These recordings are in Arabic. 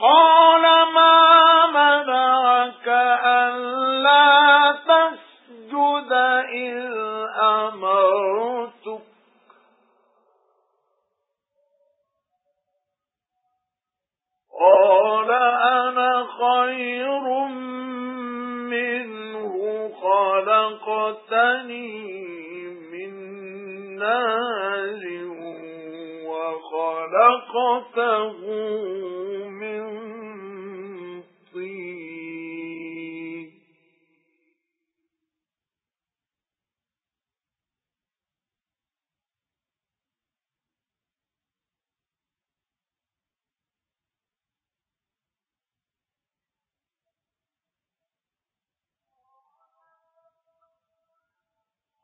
قال ما منعك ألا تسجد إذ أمرتك؟ قال أنا خير منه خلقتني من نار وخلقته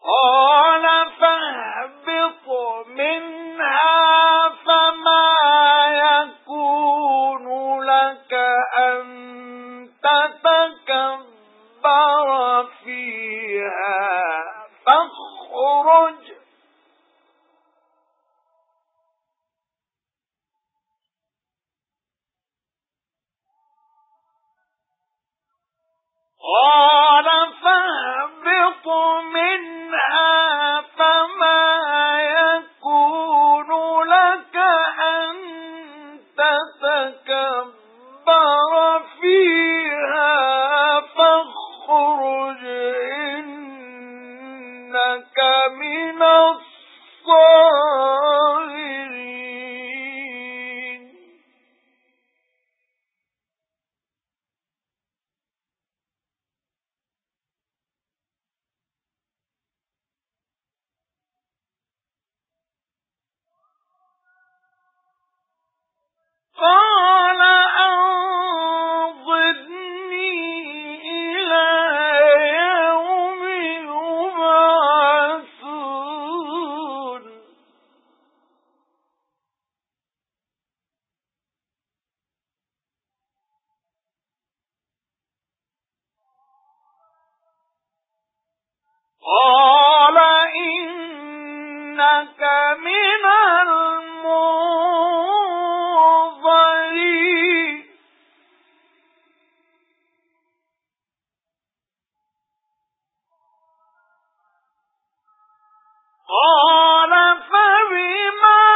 قال فاهبط منها فما يكون لك أن تتكبر فيها. فاخرج. قال تتكبر فيها فاخرج إنك من قال إنك من المنظرين. قال فبما